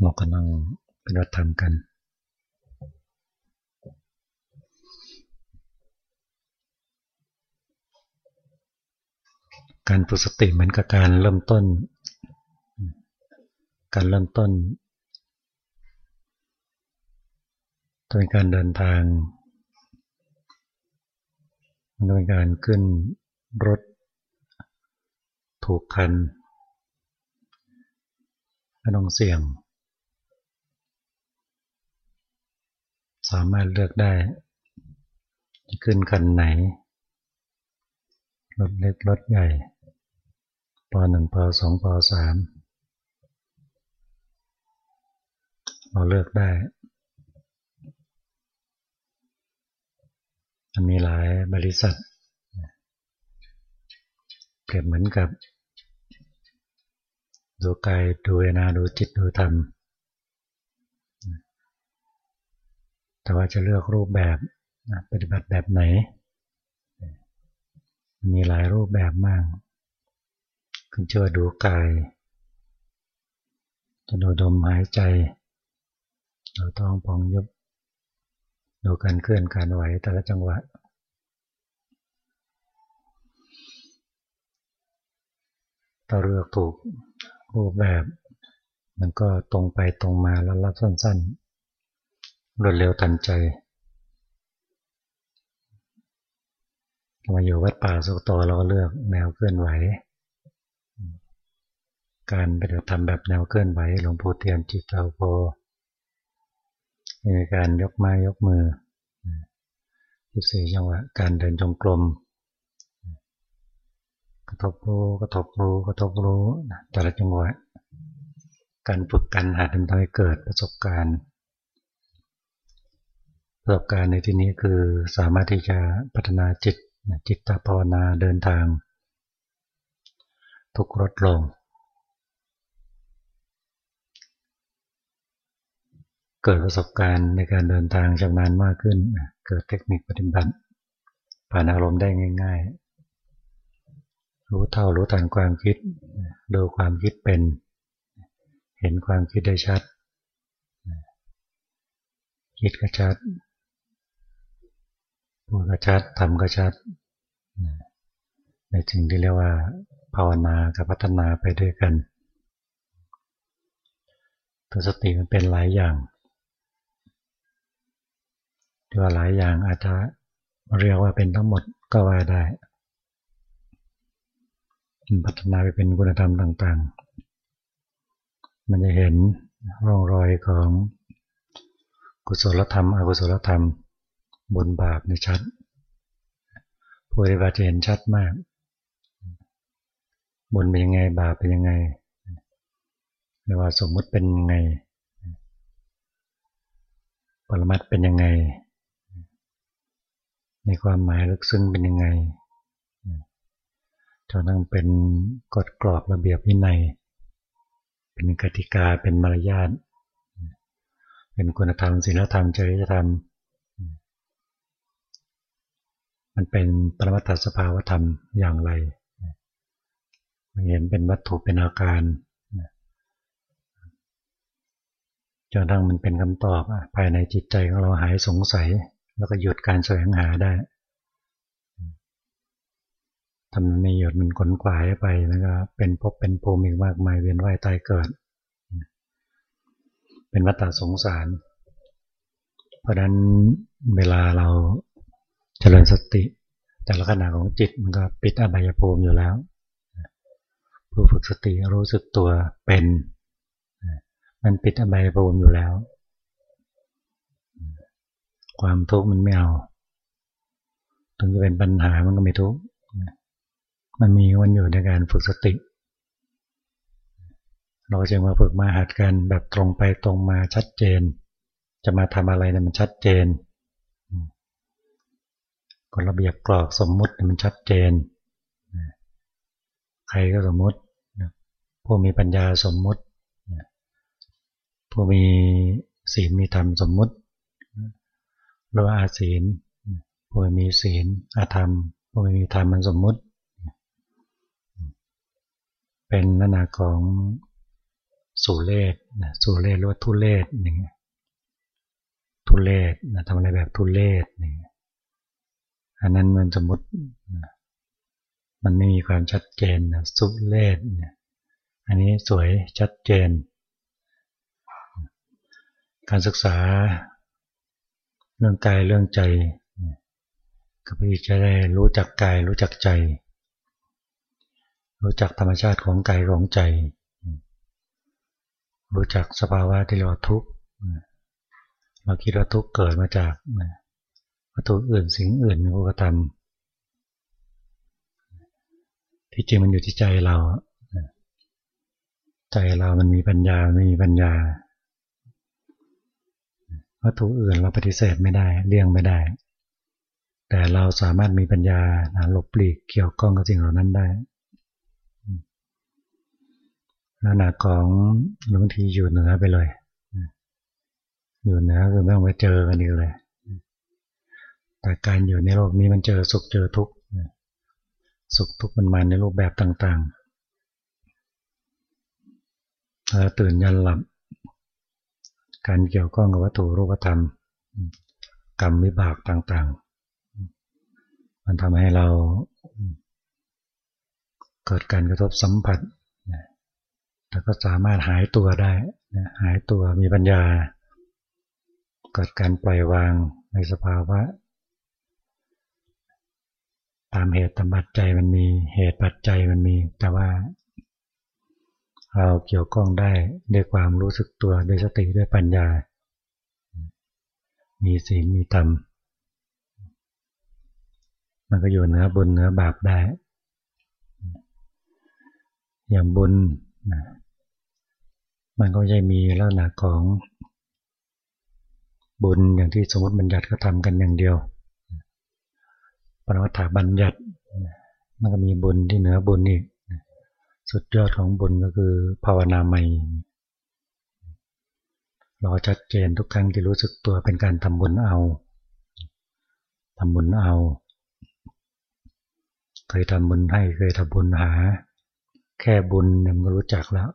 เราก็นั่งปฏิบัติธรรมกัน การฝึกสติเหมือนกับการเริ่มต้น การเริ่มต้นเป็นการเดินทางมันเป็นการขึ้นรถถูกคัน ไม่ต้องเสี่ยง สามารถเลือกได้ จะขึ้นคันไหน รถเล็กรถใหญ่ปหนึ่งปสองปสามเราเลือกได้มันมีหลายบริษัทเปรียบเหมือนกับ ดูกายดูเวนาดูจิตดูธรรม แต่ว่าจะเลือกรูปแบบปฏิบัติแบบไหน มีหลายรูปแบบมากขึ้นเชื่อดูกายจะดูดมหายใจ ดูท้องพองยุบ ดูการเคลื่อนการไหวแต่ละจังหวะ ถ้าเลือกถูก รูปแบบ มันก็ตรงไปตรงมาแล้วรับสั้นๆ รวดเร็วทันใจมาอยู่วัดป่าสุกตเราก็เลือกแนวเคลื่อนไหว การปฏิบัติธรรมแบบแนวเคลื่อนไหวหลวงปู่เทียนจิตเตาโพมีการยกไม้ยกมือที่สี่จังหวะการเดินจงกรม กระทบรู้กระทบรู้กระทบรู้แต่ละจังหวะการฝึกกันหัดทำให้เกิดประสบการณ์ประสบการณ์ในที่นี้คือสามารถที่จะพัฒนาจิตจิตตภาวนาเดินทาง ทุกรถลง เกิดประสบการณ์ในการเดินทางชำนาญมากขึ้น เกิดเทคนิคปฏิบัติผ่านอารมณ์ได้ง่าย ๆ รู้เท่ารู้ทันความคิด ดูความคิดเป็น เห็นความคิดได้ชัด คิดก็ชัดพูดก็ชัดทำก็ชัด ในสิ่งที่เรียกว่า ภาวนากับพัฒนาไปด้วยกันตัวสติมันเป็นหลายอย่างที่ว่าหลายอย่างอาจจะเรียกว่าเป็นทั้งหมดก็ว่าได้ พัฒนาไปเป็นคุณธรรมต่างๆ มันจะเห็นร่องรอยของกุศลธรรม อกุศลธรรมบุญบาปในชัด ผู้ปฏิบัติจะเห็นชัดมากบุญเป็นยังไงบาปเป็นยังไงหรือว่าสมมุติเป็นยังไง ปรมัตเป็นยังไง ในความหมายลึกซึ้งเป็นยังไง จนนั่งเป็นกฎกรอบระเบียบวินัย เป็นกติกาเป็นมารยาทเป็นคุณธรรมศีลธรรมจริยธรรม มันเป็นปรมัตถสภาวธรรมอย่างไรมันเห็นเป็นวัตถุเป็นอาการจนทั้งมันเป็นคำตอบภายในจิตใจของเราหายสงสัย แล้วก็หยุดการแสวงหาได้ ทำไม่หยุดมันขนขวายไปแล้วก็เป็นพบเป็นภูมิอีกมากมายเวียนว่ายตายเกิด เป็นวัฏสงสาร เพราะนั้นเวลาเราเจริญสติ แต่ละขณะของจิตมันก็ปิดอบายภูมิอยู่แล้ว ผู้ฝึกสติรู้สึกตัวเป็น มันปิดอบายภูมิอยู่แล้ว ความทุกข์มันไม่เอาถึงจะเป็นปัญหามันก็ไม่ทุกข์ มันมีวันอยู่ในการฝึกสติ เราจึงมาฝึกมาหัดกันแบบตรงไปตรงมาชัดเจน จะมาทำอะไรเนี่ยมันชัดเจนกฎระเบียบกรอกสมมุติมันชัดเจน ใครก็สมมุติ ผู้มีปัญญาสมมุติ ผู้มีศีลมีธรรมสมมุติหรืออาศีลผู้มีศีลอาธรรมผู้มีธรรมมันสมมุติ เป็นลักษณะของสุเลศสุเลศหรือว่าทุเลศอย่างเงี้ยทุเลศนะทำอะไรแบบทุเลศนี่อันนั้นมันสมมติมันไม่มีความชัดเจนสุเลศเนี่ยอันนี้สวยชัดเจน การศึกษาเรื่องกายเรื่องใจก็เพื่อจะได้รู้จักกายรู้จักใจ รู้จักธรรมชาติของกายของใจ รู้จักสภาวะที่เรียกว่าทุกข์เราคิดว่าทุกข์เกิดมาจากวัตถุอื่นสิ่งอื่นอุปธรรมที่จริงมันอยู่ที่ใจเรา ใจเรามันมีปัญญาไม่มีปัญญา วัตถุอื่นเราปฏิเสธไม่ได้เลี่ยงไม่ได้ แต่เราสามารถมีปัญญาหลบหลีกเกี่ยวข้องกับสิ่งเหล่านั้นได้ ลักษณะของบางทีอยู่เหนือไปเลย อยู่เหนือคือไม่ต้องไปเจอกันอีกเลย แต่การอยู่ในโลกนี้มันเจอสุขเจอทุกข์สุขทุกข์มันมาในรูปแบบต่างๆเราตื่นยันหลับ การเกี่ยวข้องกับวัตถุรูปธรรม กรรมวิบากต่างๆ มันทำให้เราเกิดการกระทบสัมผัส แต่ก็สามารถหายตัวได้หายตัวมีปัญญา เกิดการปล่อยวางในสภาวะ ตามเหตุตามปัจจัยมันมีเหตุปัจจัยมันมี แต่ว่า เราเกี่ยวข้องได้ด้วยความรู้สึกตัวด้วยสติด้วยปัญญา มีศีลมีธรรมมันก็อยู่เหนือบุญเหนือบาปได้ อย่างบุญ มันก็จะมีลักษณะของบุญอย่างที่สมมติบัญญัติก็ทำกันอย่างเดียวปรมัตถบัญญัติ มันก็มีบุญที่เหนือบุญอีกสุดยอดของบุญก็คือภาวนาใหม่เราชัดเจนทุกครั้งที่รู้สึกตัวเป็นการทำบุญเอาทำบุญเอา เคยทำบุญให้เคยทำบุญหา แค่บุญเนี่ยมันรู้จักแล้ว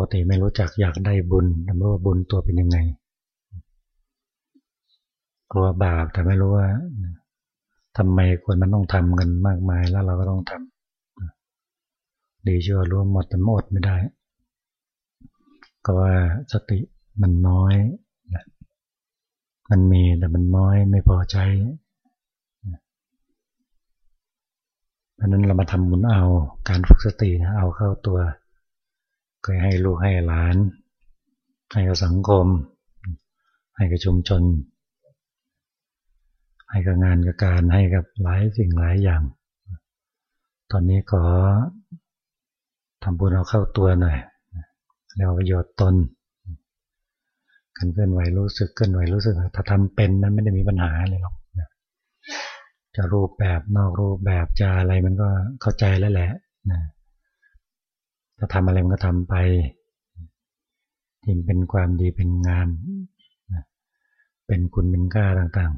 กติไม่รู้จักอยากได้บุญแต่ไม่รู้ว่าบุญตัวเป็นยังไง กลัวบาปแต่ไม่รู้ว่าทำไมคนมันต้องทำกันมากมายแล้วเราก็ต้องทำดีชั่วร่วมหมดแต่หมดไม่ได้ ก็ว่าสติมันน้อย มันมีแต่มันน้อยไม่พอใจเพราะนั้นเรามาทำบุญเอาการฝึกสตินะเอาเข้าตัว เคยให้ลูกให้หลาน ให้กับสังคม ให้กับชุมชน ให้กับงานกับการให้กับหลายสิ่งหลายอย่าง ตอนนี้ขอทำบุญเอาเข้าตัวหน่อยเรียกว่าประโยชน์ตนการเคลื่อนไหวรู้สึกเคลื่อนไหวรู้สึก ถ้าทำเป็นมันไม่ได้มีปัญหาเลยหรอกจะรูปแบบนอกรูปแบบจะอะไรมันก็เข้าใจแล้วแหละนะ ถ้าทำอะไรมันก็ทำไปที่เป็นความดีเป็นงาม เป็นคุณเป็นค่าต่าง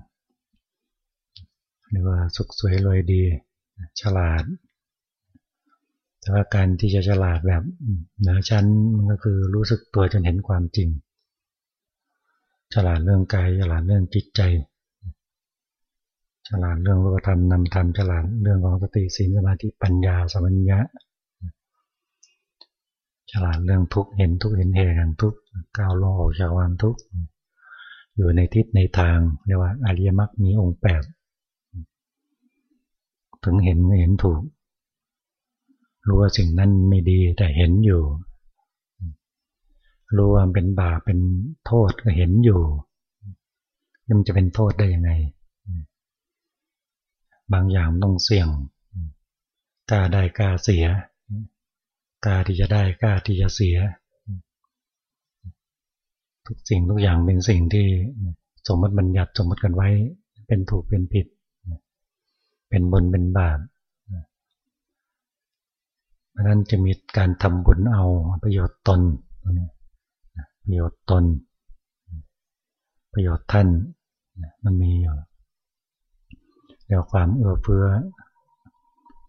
เรียกว่าสุขสวยรวยดี ฉลาด แต่ว่าการที่จะฉลาดแบบเหนือชั้นมันก็คือรู้สึกตัวจนเห็นความจริง ฉลาดเรื่องกายฉลาดเรื่องจิตใจ ฉลาดเรื่องรูปธรรมนำธรรมฉลาดเรื่องของสติสีสมาธิปัญญาสัมัญญะ ฉลาดเรื่องทุกเห็นทุกเห็นเหตุแห่งทุกก้าวลงออกจากความทุกอยู่ในทิศในทางเรียกว่าอริยมรรคมีองค์แปดถึงเห็นเห็นถูก รู้ว่าสิ่งนั้นไม่ดีแต่เห็นอยู่ รู้ว่าเป็นบาปเป็นโทษก็เห็นอยู่มันจะเป็นโทษได้ยังไง บางอย่างต้องเสี่ยงกล้าได้กล้าเสีย กล้าที่จะได้กล้าที่จะเสีย ทุกสิ่งทุกอย่างเป็นสิ่งที่สมมติบัญญัติสมมติกันไว้ เป็นถูกเป็นผิด เป็นบุญเป็นบาปเพราะนั้นจะมีการทำบุญเอาประโยชน์ตนประโยชน์ตน ประโยชน์ท่านมันมีอยู่เดี๋ยวความเอื้อเฟื้อ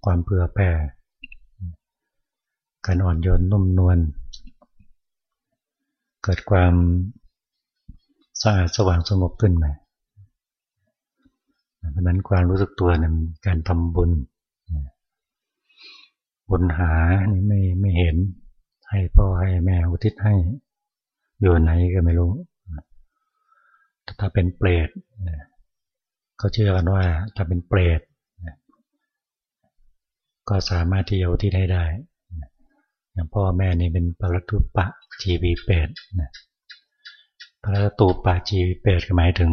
ความเผื่อแผ่ การอ่อนโยนนุ่มนวล เกิดความสะอาดสว่างสงบขึ้นมาเพราะนั้นความรู้สึกตัวเนี่ยการทำบุญบุญหานี่ไม่ไม่เห็น ให้พ่อให้แม่อุทิศให้ อยู่ไหนก็ไม่รู้ ถ้าเป็นเปรตเขาเชื่อกันว่าถ้าเป็นเปรตก็สามารถที่จะอุทิศให้ได้ อย่างพ่อแม่นี่เป็นปรตุปะจีวีเปรตปรตุปะจีวีเปรตหมายถึง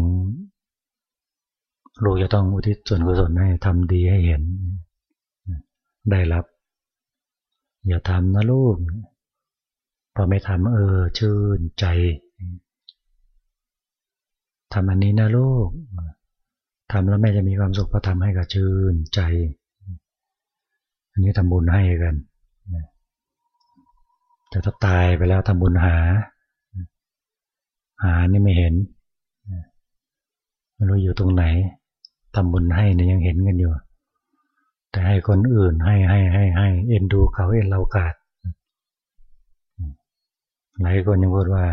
ลูกจะต้องอุทิศส่วนกุศลให้ทำดีให้เห็น ได้รับ อย่าทำนะลูกพอไม่ทำเออ ชื่นใจทำอันนี้นะลูกทำแล้วแม่จะมีความสุขพอทำให้กับชื่นใจ อันนี้ทำบุญให้กัน แต่ถ้าตายไปแล้วทำบุญหา หานี่ไม่เห็นไม่รู้อยู่ตรงไหนทำบุญให้เนี่ยยังเห็นกันอยู่ แต่ให้คนอื่นให้ให้ให้ให้เอ็นดูเขาเอ็นเรากาดหลายคนยังพูดว่า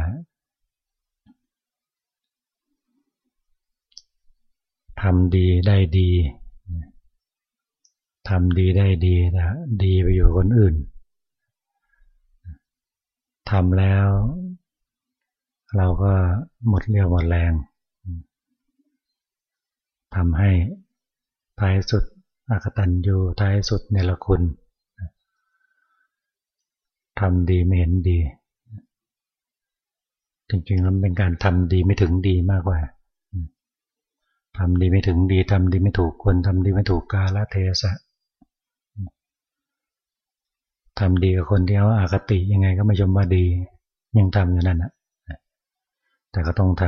ทำดีได้ดีทำดีได้ดีแต่ดีไปอยู่คนอื่น ทำแล้ว เราก็หมดเรี่ยวหมดแรงทำให้ท้ายสุดอากตันยูท้ายสุดเนรคุณทำดีไม่เห็นดี จริงๆแล้วเป็นการทำดีไม่ถึงดีมากกว่าทำดีไม่ถึงดีทำดีไม่ถูกคนทำดีไม่ถูกกาลเทศะ ทำดีกับคนที่เขาอากติยังไงก็ไม่ชมว่าดี ยังทำอยู่นั่นนะแต่ก็ต้องท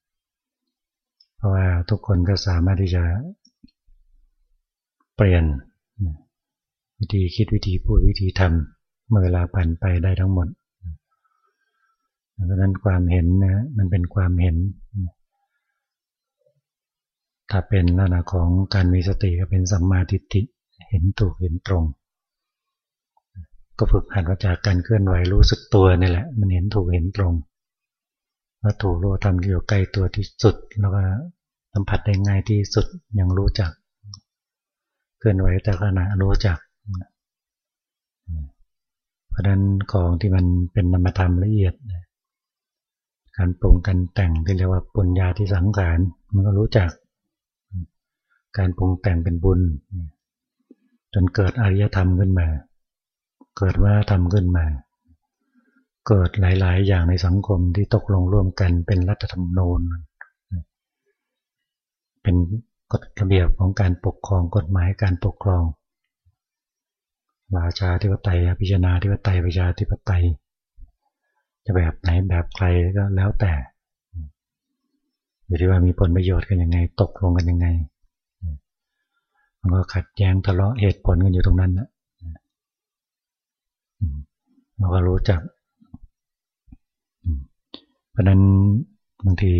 ำเพราะว่าทุกคนก็สามารถที่จะเปลี่ยน วิธีคิดวิธีพูดวิธีทำเมื่อเวลาผ่านไปได้ทั้งหมดเพราะนั้นความเห็นนะมันเป็นความเห็น ถ้าเป็นลักษณะของการมีสติก็เป็นสัมมาทิฏฐิเห็นถูกเห็นตรง ก็ฝึกหัดมาจากการเคลื่อนไหวรู้สึกตัวนี่แหละ มันเห็นถูกเห็นตรงว่าถูกรู้ทำอยู่ใกล้ตัวที่สุด แล้วก็สัมผัสได้ง่ายที่สุดยังรู้จัก เคลื่อนไหวแต่ขณะรู้จัก เพราะนั้นของที่มันเป็นนามธรรมละเอียด การปรุงการแต่งที่เรียกว่าปุญญาที่สังขารมันก็รู้จัก การปรุงแต่งเป็นบุญ จนเกิดอริยธรรมขึ้นมา เกิดว่าทำขึ้นมา เกิดหลาย ๆ อย่างในสังคมที่ตกลงร่วมกันเป็นรัฐธรรมนูญ เป็นกฎระเบียบของการปกครองกฎหมายการปกครองราชาธิปไตยพิจารณาธิปไตยประชาธิปไตย จะแบบไหนแบบใครก็แล้วแต่อยู่ที่ว่ามีผลประโยชน์กันยังไง ตกลงกันยังไง มันก็ขัดแย้งทะเลาะเหตุผลกันอยู่ตรงนั้นนะ เราก็รู้จัก เพราะนั้นบางที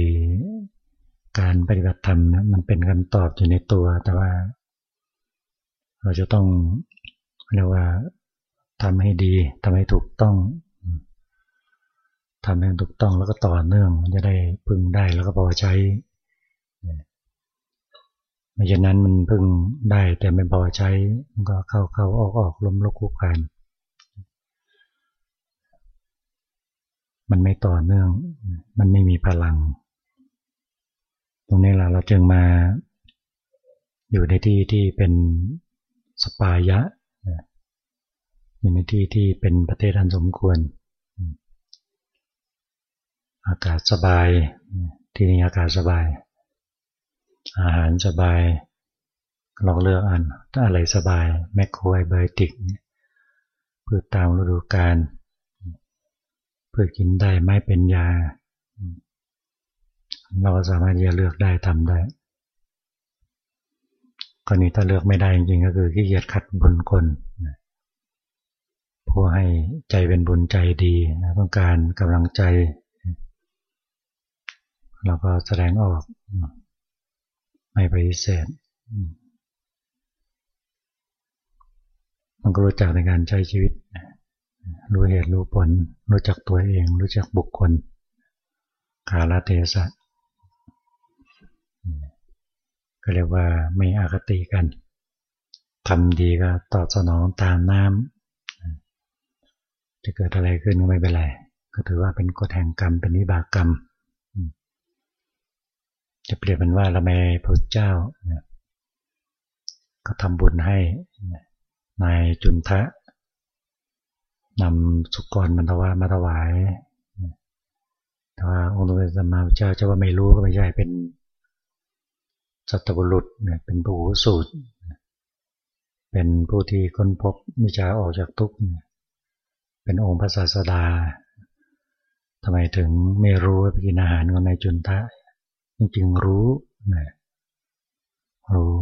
การปฏิบัติธรรมนะมันเป็นคำตอบอยู่ในตัว แต่ว่า เราจะต้องเรียกว่าทำให้ดีทำให้ถูกต้องทำให้ถูกต้องแล้วก็ต่อเนื่องจะได้พึ่งได้แล้วก็พอใช้ไม่ฉะนั้นมันพึ่งได้แต่ไม่พอใช้มันก็เข้าเข้าออกออกล้มลุกคุกคาน มันไม่ต่อเนื่อง มันไม่มีพลัง ตรงนี้แหละเราจึงมาอยู่ในที่ที่เป็นสปายะอยู่ในที่ที่เป็นประเทศอันสมควร อากาศสบาย ที่นี่อากาศสบาย อาหารสบายลองเลือกอันถ้าอะไรสบายแมคโครไบโอติกพืชตามฤดูกาล เพื่อกินได้ไม่เป็นยา เราสามารถจะเลือกได้ทำได้กรณีถ้าเลือกไม่ได้จริงๆก็คือขี้เกียจขัดบุญคนผู้ให้ใจเป็นบุญใจดีต้องการกำลังใจ เราก็แสดงออกไม่ปฏิเสธมันก็รู้จักในการใช้ชีวิต รู้เหตุรู้ผล รู้จักตัวเอง รู้จักบุคคลกาลเทศะก็เรียกว่าไม่อาคติกันทำดีก็ตอบสนองตามน้ำจะเกิดอะไรขึ้นก็ไม่เป็นไรก็ถือว่าเป็นกฎแห่งกรรมเป็นวิบากกรรม จะเปรียบเป็นว่าเราไม่พระเจ้าก็ทำบุญให้นายจุนทะ นำสุกรมันทวามาถวายแต่ว่าองค์สมเด็จสัมมาเจ้าจะว่าไม่รู้ก็ไม่ใช่เป็นสัตบุรุษเนี่ยเป็นผู้สูตร เป็นผู้ที่ค้นพบวิชาออกจากทุกข์เป็นองค์พระศาสดาทำไมถึงไม่รู้ว่าไปกินอาหารของนายจุนทะจริงๆรู้นะรู้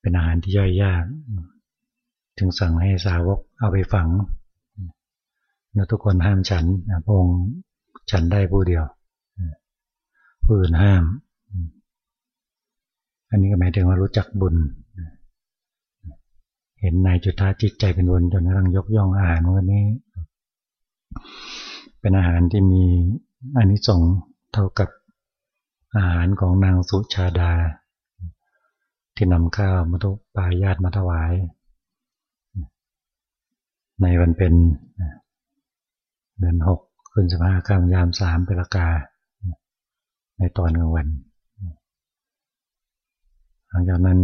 เป็นอาหารที่ย่อยยาก จึงสั่งให้สาวกเอาไปฝัง แล้วทุกคนห้ามฉันพระองค์ฉันได้ผู้เดียวผู้อื่นห้าม อันนี้ก็หมายถึงว่ารู้จักบุญ เห็นนายจุธาจิตใจเป็นบุญจนกระทั่งยกย่องอาหารวันนี้ เป็นอาหารที่มีอานิสงส์เท่ากับอาหารของนางสุชาดา ที่นำข้าวมาทุกปายาตมาถวาย ในวันเป็นเดือนหกขึ้นสิบห้าข้ามยามสามเปรากา ในตอนกลางวัน หลังจากนั้น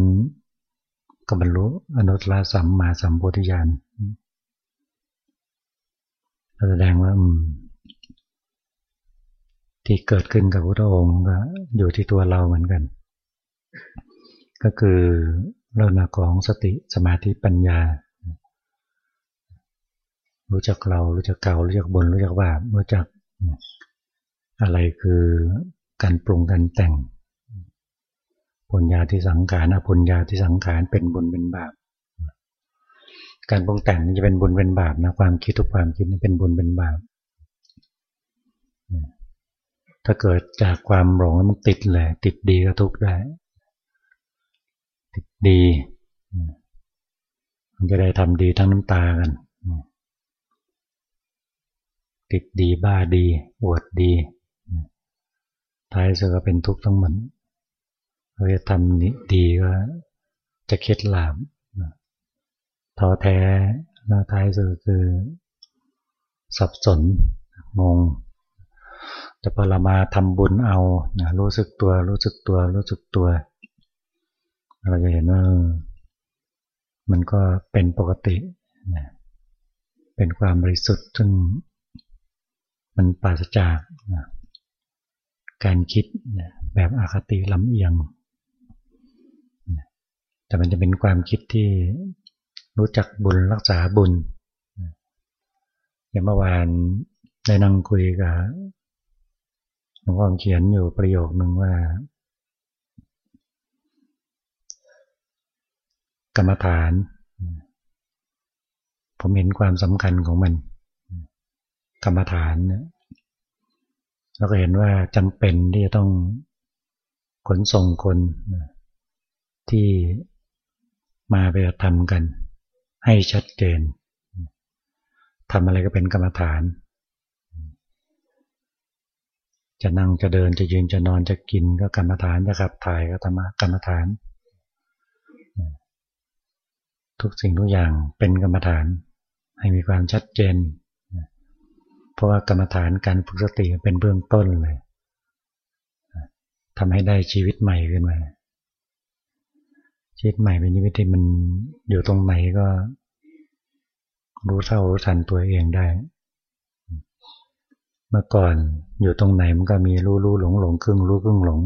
ก็บรรลุอนุตตรสัมมาสัมโพธิญาณแสดงว่าที่เกิดขึ้นกับพระองค์ก็อยู่ที่ตัวเราเหมือนกัน ก็คือเรื่องของสติสมาธิปัญญา รู้จักเรา รู้จักเก่า รู้จักบน รู้จักบาปรู้จักอะไรคือการปรุงการแต่งปุญญาที่สังขารอปุญญาที่สังขารเป็นบุญเป็นบาป การปรุงแต่งนี่จะเป็นบุญเป็นบาปนะความคิดทุกความคิดนี่เป็นบุญเป็นบาป ถ้าเกิดจากความหลงมันติดเลยติดดีก็ทุกข์ได้ ติดดี มันจะได้ทำดีทั้งน้ำตากัน ติดดีบ้าดีอวดดี ท้ายสุดก็เป็นทุกข์ทั้งหมดเราจะทำดีก็จะเคล็ดลาบท้อแท้แล้วท้ายสุดคือ สับสนงง แต่พอเรามาทำบุญเอานะรู้สึกตัว รู้สึกตัว รู้สึกตัว เราจะเห็นว่ามันก็เป็นปกตินะเป็นความบริสุทธิ์ซึ่ง มันปราศจากนะการคิดนะแบบอาคติลำเอียงแต่มันจะเป็นความคิดที่รู้จักบุญรักษาบุญอย่างเมื่อวานได้นั่งคุยกับหลวงพ่อเขียนอยู่ประโยคหนึ่งว่า กรรมฐาน ผมเห็นความสำคัญของมัน กรรมฐานเราก็เห็นว่าจำเป็นที่จะต้องขนส่งคนที่มาไปทำกัน ให้ชัดเจนทำอะไรก็เป็นกรรมฐาน จะนั่งจะเดินจะยืนจะนอนจะกินก็กรรมฐานจะขับถ่ายก็ธรรมกรรมฐาน ทุกสิ่งทุกอย่างเป็นกรรมฐาน ให้มีความชัดเจน เพราะว่ากรรมฐานการฝึกสติเป็นเบื้องต้นเลยทำให้ได้ชีวิตใหม่ขึ้นมา ชีวิตใหม่เป็นชีวิตที่มันอยู่ตรงไหนก็ รู้เท่ารู้ทันตัวเองได้ เมื่อก่อนอยู่ตรงไหนมันก็มีรู้รู้หลงหลงครึ่งรู้ครึ่งหลง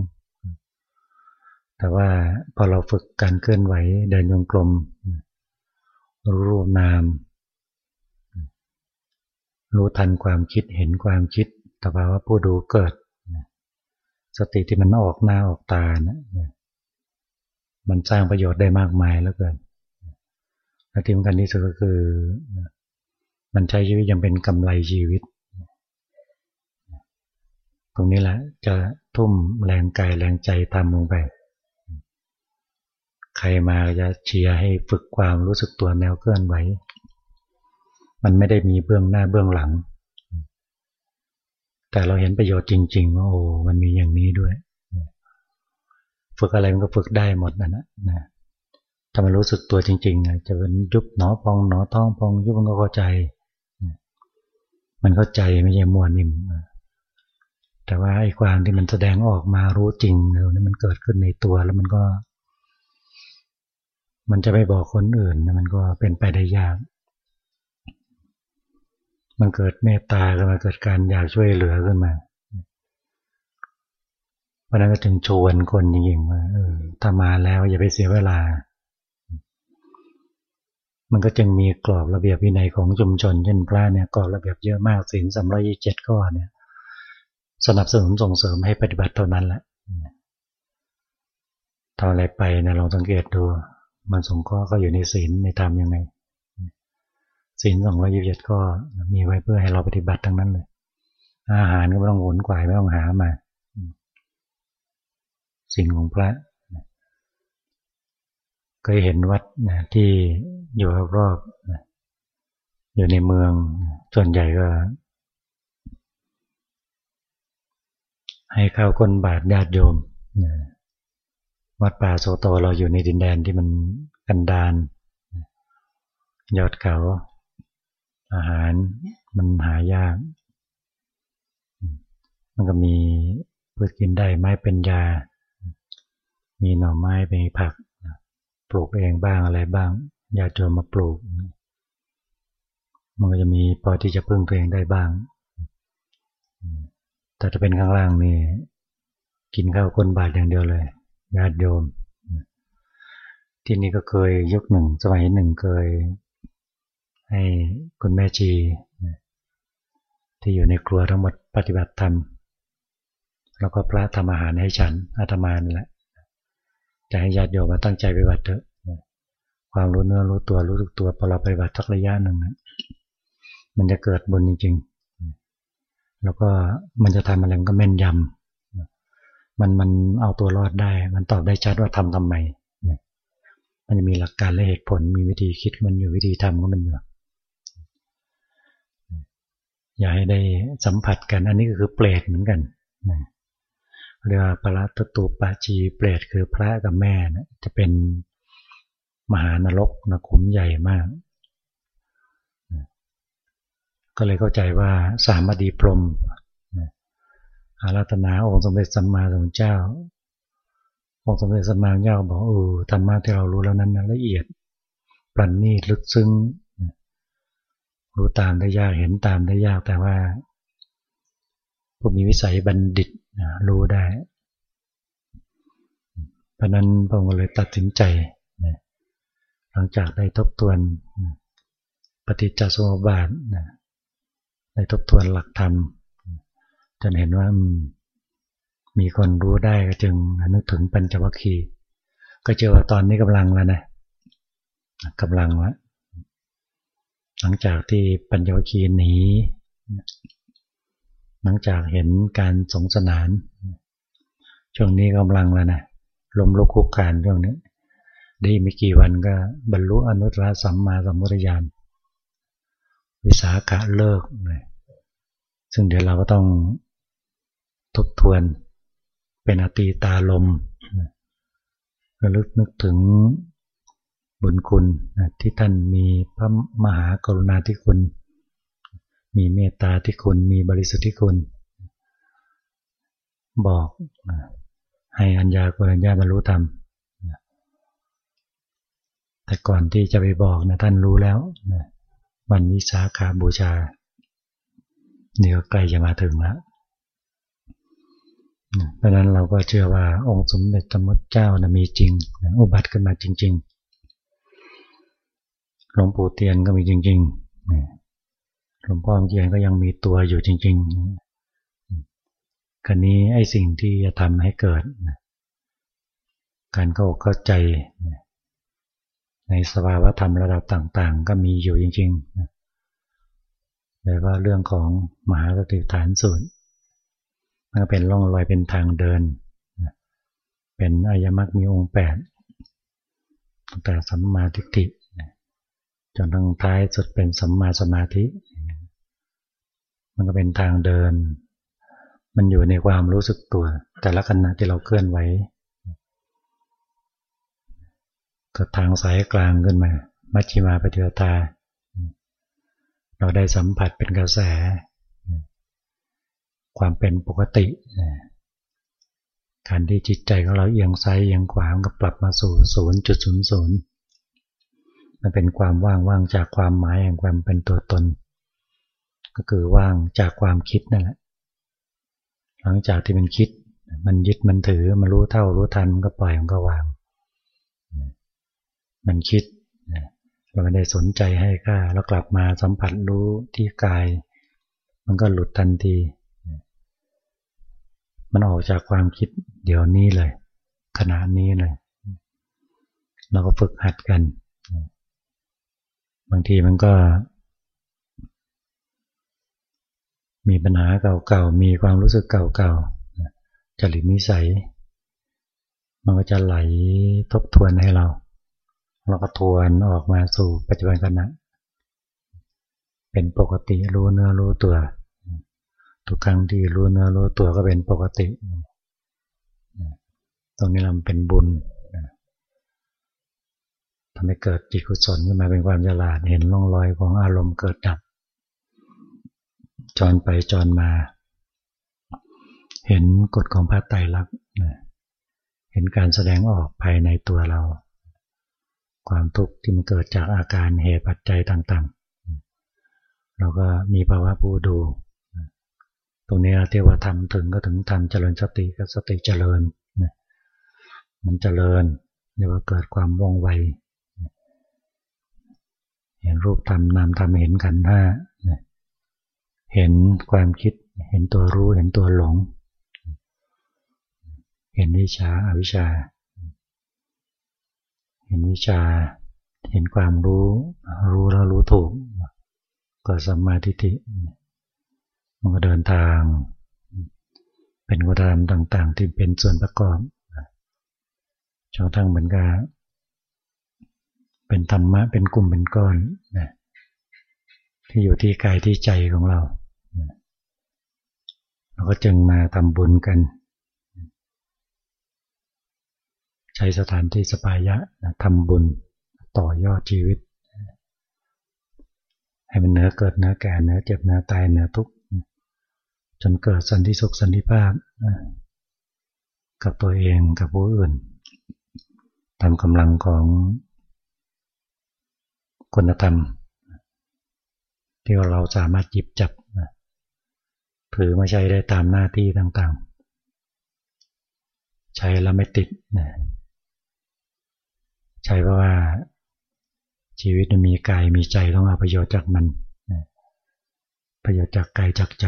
แต่ว่าพอเราฝึกการเคลื่อนไหวเดินโยงกลม รู้รูปนาม รู้ทันความคิดเห็นความคิดแต่ว่าผู้ดูเกิด สติที่มันออกหน้าออกตานะมันสร้างประโยชน์ได้มากมายแล้วเกินและที่สำคัญที่สุดก็คือ มันใช้ชีวิตยังเป็นกำไรชีวิต ตรงนี้แหละจะทุ่มแรงกายแรงใจทำลงไป ใครมาจะเชียร์ให้ฝึกความรู้สึกตัวแนวเคลื่อนไหว มันไม่ได้มีเบื้องหน้าเบื้องหลัง แต่เราเห็นประโยชน์จริงๆว่าโอ้มันมีอย่างนี้ด้วย ฝึกอะไรมันก็ฝึกได้หมดนะนะถ้ามันรู้สึกตัวจริงๆจะเป็นยุบหนอพองหนอท้องพองยุบมันก็เข้าใจ มันเข้าใจไม่ใช่มัวนิ่มแต่ว่าไอ้ความที่มันแสดงออกมารู้จริงเนี่ยมันเกิดขึ้นในตัวแล้วมันก็ มันจะไปบอกคนอื่นมันก็เป็นไปได้ยาก มันเกิดเมตตาขึ้นมาเกิดการอยากช่วยเหลือขึ้นมาเพราะนั้นก็ถึงชวนคนจริงๆว่าเออถ้ามาแล้วอย่าไปเสียเวลา มันก็จึงมีกรอบระเบียบวินัยของชุมชนเช่นพระเนี่ยกรอบระเบียบเยอะมากศีลสามร้อยยี่เจ็ดข้อเนี่ย สนับสนุนส่งเสริมให้ปฏิบัติเท่านั้นแหละทำอะไรไปนะลองสังเกตดู มันสงข้อก็อยู่ในศีลในธรรมยังไง ศีลสองร้อยิบเจ็ดก็มีไว้เพื่อให้เราปฏิบัติทั้งนั้นเลย อาหารก็ไม่ต้องหวนกวายไม่ต้องหามา สิ่งของพระเคยเห็นวัดนะที่อยู่รอบๆอยู่ในเมืองส่วนใหญ่ก็ ให้ข้าวก้นบาทญาติโยมวัดป่าโซโตเราอยู่ในดินแดนที่มันกันดานยอดเขา อาหารมันหายาก มันก็มีพืชกินได้ไม้เป็นยา มีหน่อไม้เป็นผัก ปลูกเองบ้างอะไรบ้างญาติโยมมาปลูก มันก็จะมีพอที่จะพึ่งตัวเองได้บ้าง แต่ถ้าเป็นข้างล่างนี่กินข้าวคนบาทอย่างเดียวเลยญาติโยม ที่นี่ก็เคยยกหนึ่งสมัยหนึ่งเคย ให้คุณแม่ชีที่อยู่ในครัวทั้งหมดปฏิบัติธรรม แล้วก็พระทำอาหารให้ฉันอาตมานแหละจะให้ญาติโยมมาตั้งใจปฏิบัติเถอะความรู้เนื้อรู้ตัวรู้ทุกตัวพอเราปฏิบัติสักระยะหนึ่งนะมันจะเกิดบุญจริง ๆ แล้วก็มันจะทำอะไรมันก็แม่นยำมันมันเอาตัวรอดได้ มันตอบได้ชัดว่าทำทำไมมันจะมีหลักการและเหตุผลมีวิธีคิดมันอยู่วิธีทำก็มันอยู่ อย่าให้ได้สัมผัสกัน อันนี้ก็คือเปรตเหมือนกันเรียกว่าปรัตตูปาจีเปรตคือพระกับแม่นะจะเป็นมหานรกนะขุมใหญ่มาก ก็เลยเข้าใจว่าสามดีพรมอาราธนาองค์สมเด็จสัมมาสัมพุทธเจ้า องค์สมเด็จสัมมาสัมพุทธเจ้าบอกเออธรรมะที่เรารู้แล้วนั้นละเอียดปรันนีลึกซึ้ง รู้ตามได้ยากเห็นตามได้ยากแต่ว่าผู้มีวิสัยบัณฑิตรู้ได้ เพราะนั้นพระองค์เลยตัดสินใจ หลังจากได้ทบทวนปฏิจจสมุปบาทได้ทบทวนหลักธรรม จนเห็นว่ามีคนรู้ได้ก็จึงนึกถึงปัญจวัคคีย์ก็เจอว่าตอนนี้กำลังแล้วนะกำลังแล้ว หลังจากที่ปัญจวัคคีย์หนีหลังจากเห็นการสงสนาน ช่วงนี้กำลังแล้วนะลมลุกคุกคานช่วงนี้ได้ไม่กี่วันก็บรรลุอนุตตรสัมมาสัมพุทธญาณวิสาขะเลิกเลยซึ่งเดี๋ยวเราก็ต้องทบทวนเป็นอตีตาลมระลึกนึกถึง บุญคุณที่ท่านมีพระมหากรุณาธิคุณ มีเมตตาที่คุณ มีบริสุทธิคุณ บอกให้อัญญาโกรัญญาบรรลุธรรม แต่ก่อนที่จะไปบอกนะท่านรู้แล้ววันวิสาขาบูชานี่ก็ใกล้จะมาถึงแล้ว เพราะนั้นเราก็เชื่อว่าองค์สมเด็จสมมติเจ้านะมีจริง อุบัติขึ้นมาจริง ๆ หลวงปู่เตียนก็มีจริงๆหลวงพ่อเทียนก็ยังมีตัวอยู่จริงๆคันนี้ไอ้สิ่งที่จะทำให้เกิด การเข้าเข้าใจ ในสภาวะธรรมระดับต่าง ๆ ก็มีอยู่จริงๆแต่ว่าเรื่องของมหาสติฐานสูตรมันเป็นร่องรอยเป็นทางเดิน เป็นอายมักมีองค์แปดตั้งแต่สัมมาทิฏฐิ จนทั้งท้ายสุดเป็นสัมมาสมาธิ มันก็เป็นทางเดิน มันอยู่ในความรู้สึกตัว แต่ละขณะที่เราเคลื่อนไหวก็ทางสายกลางขึ้นมา มัชฌิมาปฏิปทา เราได้สัมผัสเป็นกระแส ความเป็นปกติ การที่จิตใจของเราเอียงซ้ายเอียงขวาก็ปรับมาสู่ศูนย์จุดย์ศูนย์ มันเป็นความว่างว่างจากความหมายแห่งความเป็นตัวตน ก็คือว่างจากความคิดนั่นแหละ หลังจากที่มันคิด มันยึดมันถือมันรู้เท่ารู้ทันมันก็ปล่อยมันก็วาง มันคิดเราไม่ได้สนใจให้ค่าแล้วกลับมาสัมผัสรู้ที่กาย มันก็หลุดทันที มันออกจากความคิดเดี๋ยวนี้เลย ขณะนี้เลย เราก็ฝึกหัดกัน บางทีมันก็ มีปัญหาเก่าๆ มีความรู้สึกเก่าๆจริตนิสัย มันก็จะไหลทบทวนให้เรา เราก็ทวนออกมาสู่ปัจจุบันขณะเป็นปกติรู้เนื้อรู้ตัว ทุกครั้งที่รู้เนื้อรู้ตัวก็เป็นปกติ ตรงนี้เราเป็นบุญ ทำให้เกิดจิตกุศลขึ้นมาเป็นความฉลาดเห็นร่องรอยของอารมณ์เกิดดับจรไปจรมา เห็นกฎของพระไตรลักษณ์เห็นการแสดงออกภายในตัวเรา ความทุกข์ที่มันเกิดจากอาการเหตุปัจจัยต่างๆ เราก็มีภาวะผู้ดู ตรงนี้เทว่าทำถึงก็ถึงทำเจริญสติก็สติเจริญ มันเจริญเรียกว่าเกิดความว่องไว เห็นรูปธรรมนามธรรมเห็นขันธ์ห้าเห็นความคิด เห็นตัวรู้ เห็นตัวหลง เห็นวิชาอาวิชา เห็นวิชา เห็นความรู้ รู้แล้วรู้ถูก ก็สัมมาทิฏฐิ มันก็เดินทาง เป็นวัฒนธรรมต่าง ๆ ที่เป็นส่วนประกอบจนทั้งเหมือนกับ เป็นธรรมะเป็นกลุ่มเป็นก้อนนะที่อยู่ที่กายที่ใจของเราเราก็จึงมาทำบุญกัน ใช้สถานที่สปายะทำบุญต่อยอดชีวิต ให้มันเนื้อเกิดเนื้อแก่เนื้อเจ็บเนื้อตายเนื้อทุกข์จนเกิดสันติสุขสันติภาพกับตัวเองกับผู้อื่นทำกำลังของ คุณธรรม ที่เราสามารถจิบจับถือมาใช้ได้ตามหน้าที่ต่างๆ ใช้แล้วไม่ติดใช้เพราะว่าชีวิตมีกายมีใจต้องเอาประโยชน์จากมันประโยชน์จากกายจากใจ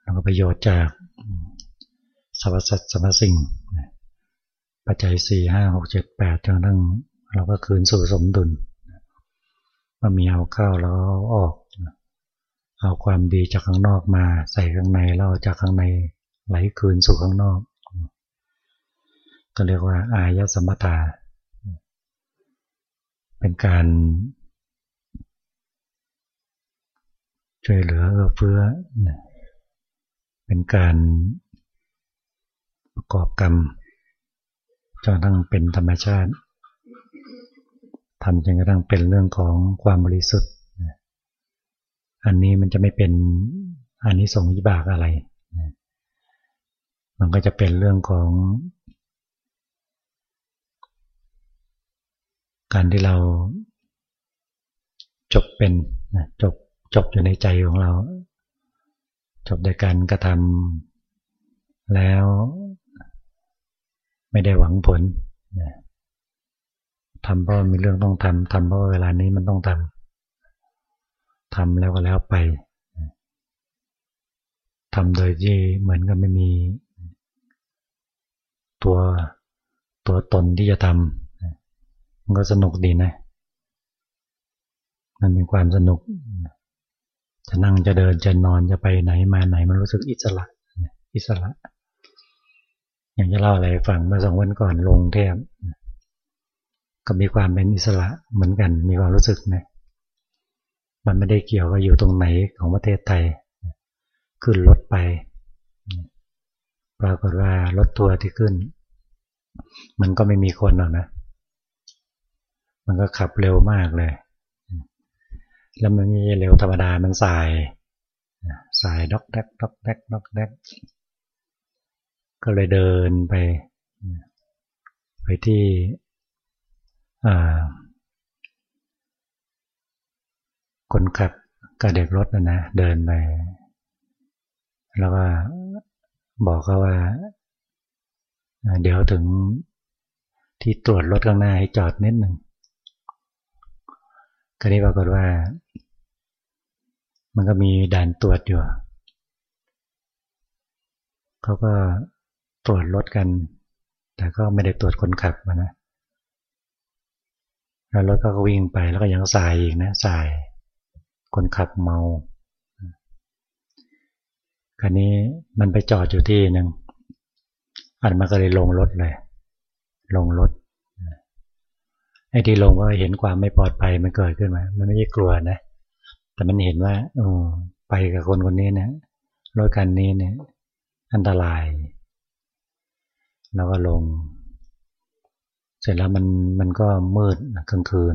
แล้วก็ประโยชน์จากสรรพสัตว์สรรพสิ่งปัจจัยสี่ห้าหกเจ็ดแปดจนทั้ง เราก็คืนสู่สมดุลมันมีเอาเข้าแล้วออก เอาความดีจากข้างนอกมา ใส่ข้างในแล้วจากข้างในไหลคืนสู่ข้างนอก ก็เรียกว่า อายสมถาเป็นการช่วยเหลือเอื้อเฟื้อ เป็นการประกอบกรรมจนทั้งเป็นธรรมชาติ ทำจนกระทั่งเป็นเรื่องของความบริสุทธิ์ อันนี้มันจะไม่เป็นอันนี้ส่งวิบากอะไร มันก็จะเป็นเรื่องของ การที่เราจบเป็นจบจบอยู่ในใจของเรา จบโดยการกระทำแล้วไม่ได้หวังผล ทำเพราะมีเรื่องต้องทำทำเพราะเวลานี้มันต้องทำทำแล้วก็แล้วไปทำโดยที่เหมือนกับไม่มี ตัวตัวตนที่จะทำมันก็สนุกดีนะ มันมีความสนุก จะนั่งจะเดินจะนอนจะไปไหนมาไหนมันรู้สึกอิสระ อิสระ อย่างจะเล่าอะไรฟังเมื่อสองวันก่อนลงเทพ ก็มีความเป็นอิสระเหมือนกัน มีความรู้สึกนะมันไม่ได้เกี่ยวว่าอยู่ตรงไหนของประเทศไทย ขึ้นรถไป ปรากฏว่ารถทัวร์ที่ขึ้น มันก็ไม่มีคนหรอกนะ มันก็ขับเร็วมากเลย แล้วมันไม่เร็วธรรมดา มันสาย สายด็อกแดกด็อกแดกด็อกแดกก็เลยเดินไป ไปที่ คนขับกับเด็กรถนะนะเดินไป แล้วก็บอกเขาว่า เดี๋ยวถึงที่ตรวจรถข้างหน้าให้จอดนิดหนึ่งก็นี้ปรากฏว่า มันก็มีด่านตรวจอยู่ เขาก็ตรวจรถกัน แต่ก็ไม่ได้ตรวจคนขับนะ แล้วรถก็วิ่งไปแล้วก็ยังสายอีกนะสาย คนขับเมาคันนี้มันไปจอดอยู่ที่หนึ่งอันมาก็เลยลงรถเลย ลงรถไอ้ที่ลงก็เห็นความไม่ปลอดภัยมันเกิดขึ้นมามันไม่ใช่กลัวนะ แต่มันเห็นว่าโอ้ไปกับคนคนนี้เนะรถคันนี้เนี่ย อันตราย แล้วก็ลง เสร็จแล้วมันมันก็มืดกลางคืน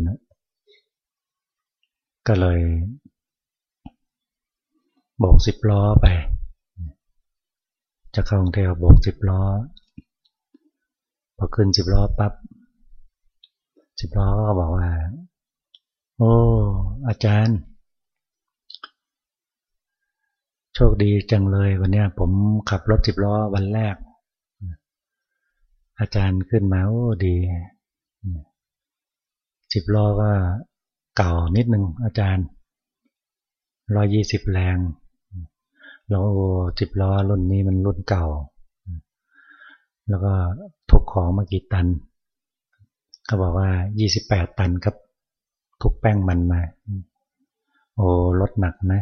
ก็เลยโบกสิบล้อไป จะเข้ากรุงเทพโบกสิบล้อ พอขึ้นสิบล้อปับ๊บสิบล้อก็บอกว่า โอ้ อาจารย์ โชคดีจังเลยวันนี้ผมขับรถสิบล้อวันแรก อาจารย์ขึ้นมาโอ้ดีสิบล้อก็เก่านิดนึงอาจารย์ร้อยยี่สิบแรงแล้วสิบล้อรุ่นนี้มันรุ่นเก่า แล้วก็ทุกของมากี่ตันเขาบอกว่ายี่สิบแปดตันครับ ทุกแป้งมันมา โอ้รถหนักนะ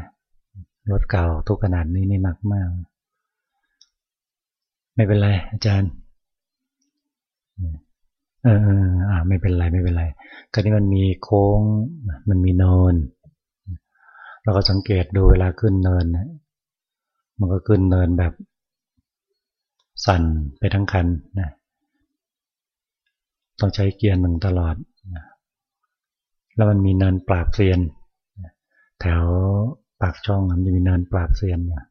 รถเก่าทุกขนาดนี้นี่หนักมาก ไม่เป็นไรอาจารย์ เอออ่าไม่เป็นไรไม่เป็นไรก็นี่มันมีโค้ง มันมีโนนเราก็สังเกตดูเวลาขึ้นเนินมันก็ขึ้นเนินแบบ สั่นไปทั้งคันนะต้องใช้เกียร์หนึ่งตลอด แล้วมันมีเนินปราบเซียน แถวปากช่องมันจะมีเนินปราบเซียนเนี่ย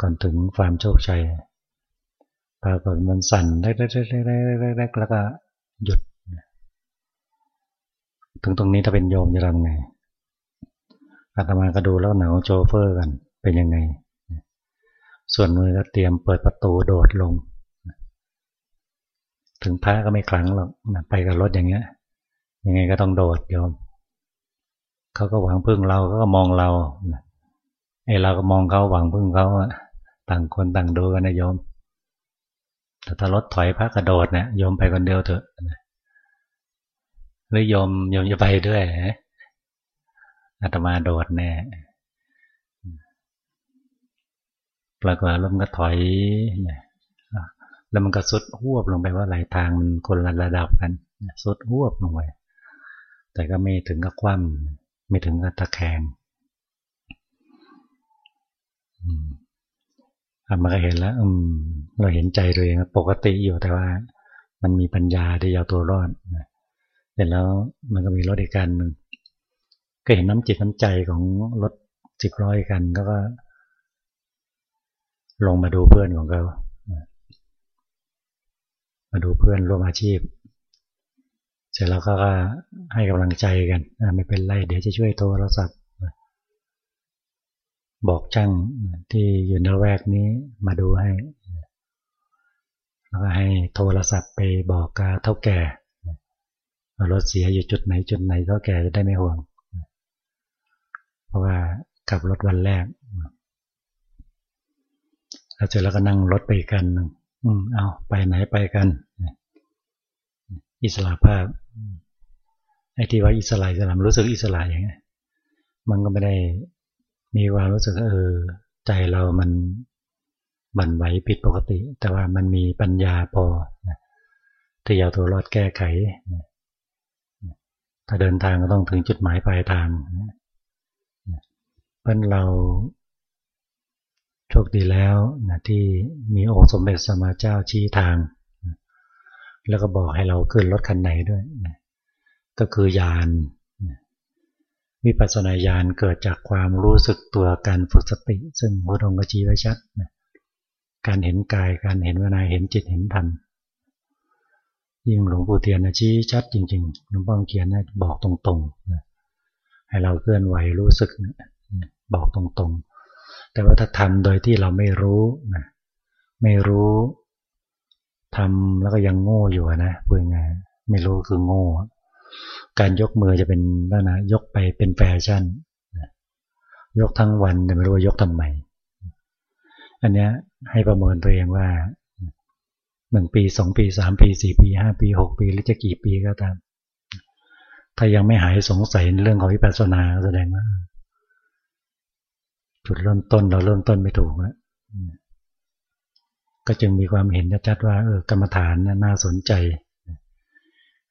ก่อนถึงฟาร์มโชคชัย ปรากฏมันสั่นแรกๆๆๆแล้วก็หยุด ถึงตรงนี้ถ้าเป็นโยมจะทำไงอาตมาก็ดูแล้วหนาวโจเฟอร์กันเป็นยังไง ส่วนมือก็เตรียมเปิดประตูโดดลง ถึงพระก็ไม่คลังหรอกไปกับรถอย่างเงี้ย ยังไงก็ต้องโดดโยม เขาก็หวังพึ่งเราก็มองเราไอเราก็มองเขาหวังพึ่งเขาต่างคนต่างดูกันนะโยม ถ้ารถถอยพระกระโดดเนี่ยโยมไปคนเดียวเถอะหรือโยมโยมจะไปด้วยอาตมาโดดแน่ปรากฏลมก็ถอยแล้วมันก็สุดหวบลงไปว่าหลายทางมันคนละระดับกันสุดหวบลงไปแต่ก็ไม่ถึงกับคว่ำไม่ถึงกับตะแคงอา มาก็เห็นแล้วอืมเราเห็นใจตัวเองปกติอยู่แต่ว่า มันมีปัญญาที่เอาตัวรอดเสร็จแล้วมันก็มีรถอีกการหนึ่งก็เห็นน้ำจิตน้ำใจของรถสิบร้อยกันก็ก็ ลงมาดูเพื่อนของเขามาดูเพื่อนร่วมอาชีพ เสร็จแล้วก็ให้กำลังใจกันไม่เป็นไรเดี๋ยวจะช่วยโทรศัพท์ บอกช่างที่อยู่ในแวกนี้มาดูให้ แล้วก็ให้โทรศัพท์ไปบอกกาเท่าแก่รถเสียอยู่จุดไหนจุดไหนเท่าแก่จะได้ไม่ห่วง เพราะว่าขับรถวันแรกแล้วเสร็จแล้วก็นั่งรถไปกันอืมเอาไปไหนไปกัน อิสระภาพไอ้ที่ว่าอิสระอิสระรู้สึกอิสระอย่างเงี้ยมันก็ไม่ได้ มีความรู้สึกเออใจเรามันบั่นไหวผิดปกติ แต่ว่ามันมีปัญญาพอที่จะตัวรอดแก้ไขถ้าเดินทางก็ต้องถึงจุดหมายปลายทางเพราะเราโชคดีแล้วนะที่มีองค์สมเด็จสมมาเจ้าชี้ทางแล้วก็บอกให้เราขึ้นรถคันไหนด้วยนะก็คือยาน วิปัสสนาญาณเกิดจากความรู้สึกตัวการฝึกสติ ซึ่งพระองค์ก็ชี้ไว้ชัดนะการเห็นกายการเห็นวิญญาณเห็นจิตเห็นธรรมยิ่งหลวงปู่เทียนชี้ชัดจริงๆหลวงพ่อเขียนนะบอกตรงๆนะให้เราเคลื่อนไหวรู้สึกนะบอกตรงๆ แต่ว่าถ้าทำโดยที่เราไม่รู้นะไม่รู้ทำแล้วก็ยังโง่อยู่นะพูดง่ายไม่รู้คือโง่ การยกมือจะเป็นลักษณะยกไปเป็นแฟชั่นยกทั้งวันแต่ไม่รู้ว่ายกทำไม อันนี้ให้ประเมินตัวเองว่าหนึ่งปีสองปีสามปีสี่ปีห้าปีหกปีหรือจะกี่ปีก็ตาม ถ้ายังไม่หายสงสัยในเรื่องของวิปัสสนาแสดงว่าจุดเริ่มต้นเราเริ่มต้นไม่ถูกแล้วก็จึงมีความเห็นชัดว่าเออกรรมฐานน่าสนใจ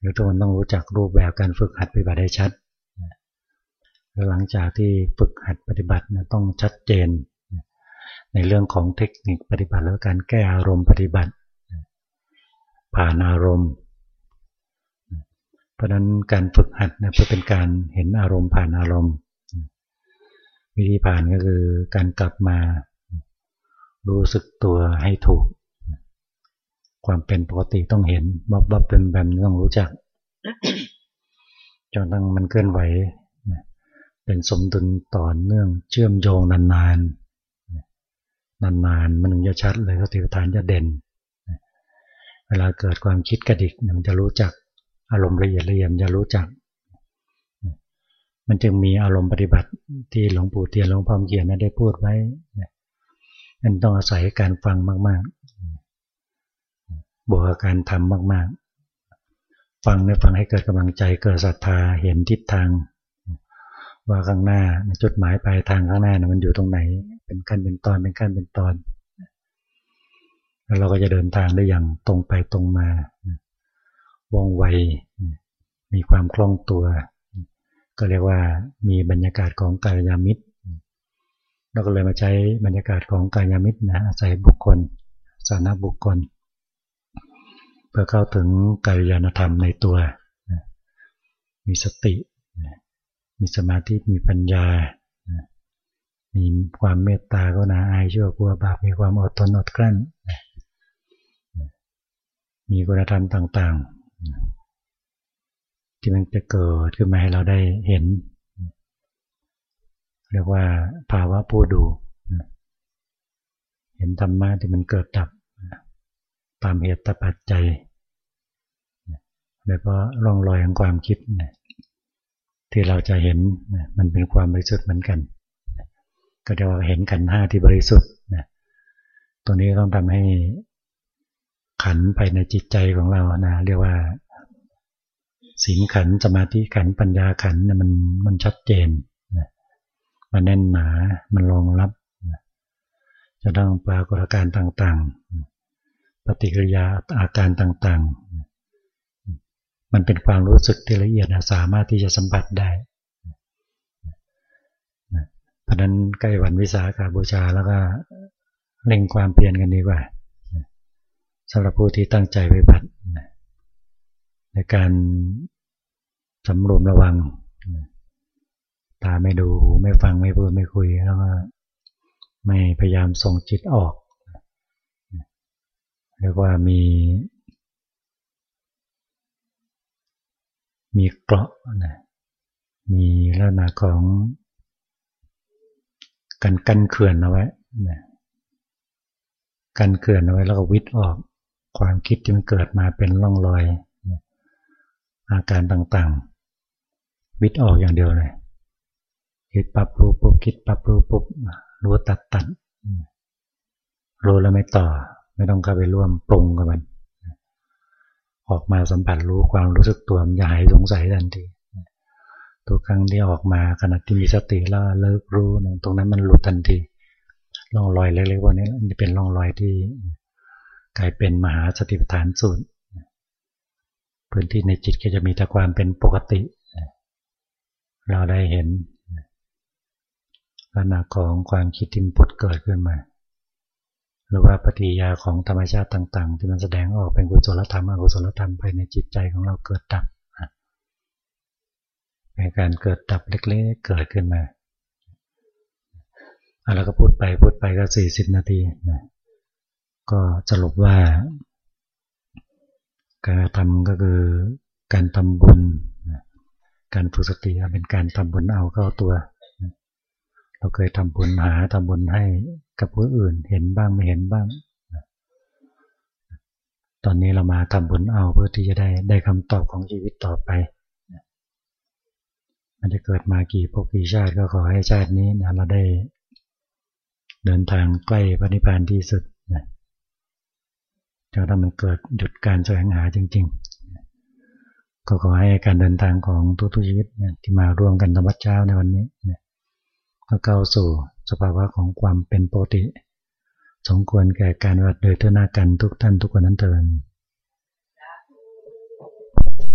หรือทุกคนต้องรู้จักรูปแบบการฝึกหัดปฏิบัติให้ชัดแล้วหลังจากที่ฝึกหัดปฏิบัตินะต้องชัดเจน ในเรื่องของเทคนิคปฏิบัติแล้วการแก้อารมณ์ปฏิบัติ ผ่านอารมณ์ เพราะนั้นการฝึกหัดนะเพื่อเป็นการเห็นอารมณ์ผ่านอารมณ์ วิธีผ่านก็คือการกลับมารู้สึกตัวให้ถูก ความเป็นปกติต้องเห็นบับบับเป็นแบบต้องรู้จักจนตั้งมันเคลื่อนไหวเป็นสมดุลต่อเนื่องเชื่อมโยงนานๆ นานๆ มันถึงจะชัดเลยสติปัฏฐานจะเด่น เวลาเกิดความคิดกระดิกมันจะรู้จักอารมณ์ละเอียดละเอียดจะรู้จัก มันจึงมีอารมณ์ปฏิบัติที่หลวงปู่เทียนหลวงพ่อเขียนได้พูดไว้มันต้องอาศัยการฟังมากๆ บวกกับการทำมากๆ ฟังในฟังให้เกิดกำลังใจเกิดศรัทธาเห็นทิศทาง ว่าข้างหน้าจุดหมายปลายทางข้างหน้ามันอยู่ตรงไหน เป็นขั้นเป็นตอนเป็นขั้นเป็นตอน แล้วเราก็จะเดินทางได้อย่างตรงไปตรงมาว่องไวมีความคล่องตัว ก็เรียกว่ามีบรรยากาศของกายามิตรเราก็เลยมาใช้บรรยากาศของกายามิตรนะอาศัยบุคคลสานะบุคคล เพื่อเข้าถึงกายานธรรมในตัว มีสติ มีสมาธิ มีปัญญา มีความเมตตาก็นาอายชั่วกลัวบาป มีความอดทนอดกลั้น มีคุณธรรมต่างๆ ที่มันจะเกิดขึ้นมาให้เราได้เห็น เรียกว่าภาวะผู้ดู เห็นธรรมะที่มันเกิดดับ ตามเหตุปัจจัยแล้วก็ร่องรอยของความคิดที่เราจะเห็นมันเป็นความบริสุทธิ์เหมือนกัน ก็จะว่าเห็นขันห้าที่บริสุทธิ์ตัวนี้ต้องทำให้ขันไปในจิตใจของเรานะเรียกว่าศีลขันสมาธิขันปัญญาขันมันมันชัดเจนนะมันแน่นหนา มันรองรับนะจะต้องปรากฏอาการต่าง ๆ ฏิกิริยาอาการต่างๆ มันเป็นความรู้สึกที่ละเอียดสามารถที่จะสัมผัสได้เพราะนั้นใกล้วันวิสาขาบูชาแล้วก็เร่งความเปลี่ยนกันดีกว่าสำหรับผู้ที่ตั้งใจไปบัติในการสำรวมระวัง ตาไม่ดู หูไม่ฟังไม่พูดไม่คุย แล้วก็ไม่พยายามส่งจิตออก เรียกว่ามี มีเกราะนะมีลักษณะของกันกันเขื่อนเอาไว้นะกันเขื่อนเอาไว้แล้วก็วิทย์ออก ความคิดที่มันเกิดมาเป็นร่องรอยอาการต่างๆ วิทย์ออกอย่างเดียวเลยคิดปั๊บรู้ปุ๊บคิดปั๊บรู้ปุ๊บรู้ตัดตัดรู้แล้วไม่ต่อ ไม่ต้องเข้าไปร่วมปรุงกับมัน ออกมาสัมผัสรู้ความรู้สึกตัวมันจะหายสงสัยทันทีตัวครั้งที่ออกมาขณะที่มีสติแล้วเลิกรู้ตรงนั้นมันหลุดทันทีร่องรอยเล็กๆว่านี้จะเป็นร่องรอยที่กลายเป็นมหาสติปัฏฐานสูตรพื้นที่ในจิตก็จะมีแต่ความเป็นปกติ เราได้เห็นลักษณะของความคิดที่ปุดเกิดขึ้นมา หรือว่าปฏิยาของธรรมชาติต่าง ๆ ที่มันแสดงออกเป็นกุศลธรรมอกุศลธรรมภายในจิตใจของเราเกิดดับเป็นการเกิดดับเล็กๆเกิดขึ้นมาแล้วก็พูดไปพูดไปก็สี่สิบนาทีนะก็สรุปว่า การทำก็คือการทำบุญ การฝึกสติเป็นการทำบุญเอาเข้าตัว เราเคยทำบุญหาทำบุญให้กับผู้อื่นเห็นบ้างไม่เห็นบ้าง ตอนนี้เรามาทำบุญเอาเพื่อที่จะได้ได้คำตอบของชีวิตต่อไป มันจะเกิดมากี่ภพกี่ชาติก็ขอให้ชาตินี้นะเราได้เดินทางใกล้พระนิพพานที่สุดนะจะทำให้เกิดหยุดการแสวงหาจริง ๆ ก็ขอให้การเดินทางของทุกๆชีวิตที่มาร่วมกันธรรมเช้าในวันนี้ ก็เข้าสู่สภาวะของความเป็นปกติ สมควรแก่การวัดโดยเท่านากันทุกท่านทุกคนนั้นเถิด